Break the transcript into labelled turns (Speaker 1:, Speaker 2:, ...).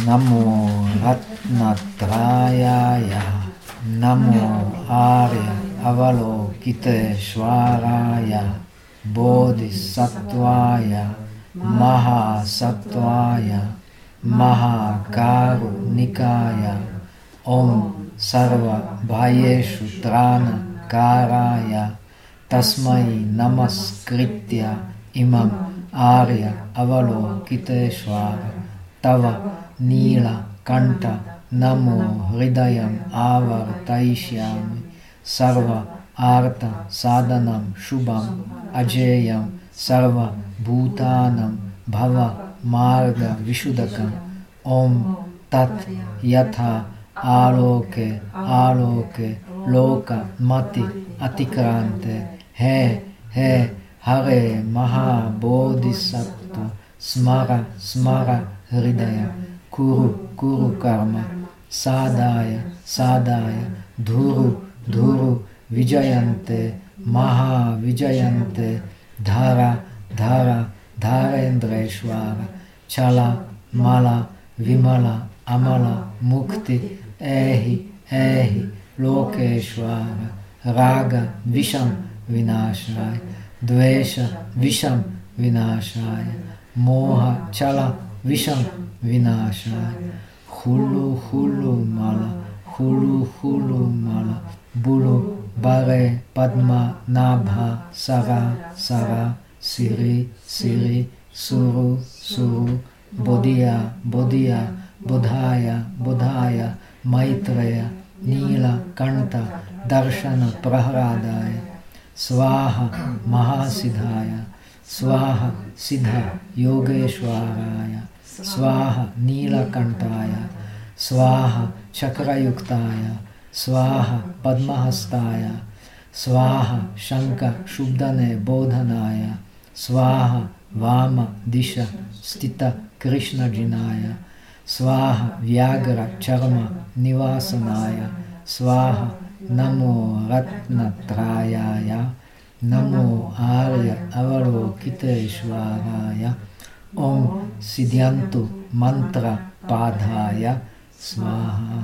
Speaker 1: Namo Ratnatrayaya Namo Arya Avalokiteshvaraya Bodhisattvaya Mahasattvaya Mahakarunikaya Om Sarva Bhayeshu Trana Karaya Tasmai Namaskritya Imam Arya Avalokiteshvara Tava तव नीलकण्ठ नमो हृदयम् आवर्तयिष्यामि सर्व आर्तसाधनं शुभम् अजेयं सर्वभूतानं भवमार्गविशुदकम् ॐ तत् यथा आलोके आलोके लोकमति अतिक्रान्ते हे हे हरे महाबोधिसत्व स्मर स्मर हृदय कुरु कुरु कर्म। सादाय सादाय, धुरु धुरु विजयन्ते, महाविजयन्ते। धारा धारा, धारेन्द्रेश्वर। चला, मला, विमला, अमल, मुक्ति, एहि एहि, लोकेश्वर। राग, विषम विनाशाय द्वेष, विषम विनाशाय मोह, चल Visham, Vinashaya, Hulu Hulu Mala, Hulu Hulu Mala, Bulu Bare Padma Nabha Sara Sara Siri Siri Suru Suru. Bodhya bodhya Bodhaya Bodhaya Maitreya Nila Kanta Darshana Prahradaya Swaha Mahasiddhaya स्वाहा सिद्ध योगेश्वराय, स्वाहा नीलकंठाय स्वाहा चक्रयुक्ताय, स्वाहा पद्महस्ताय, स्वाहा शंख शुद्धने बोधनाय, स्वाहा वाम दिश स्थित कृष्णजिनाय स्वाहा व्याघ्र चर्म निवासनाय स्वाहा नमो रत्नत्रायाय। नमो आर्य अवलोकितेश्वराय सिद्ध्यंतु मंत्र पाधाय स्वाहा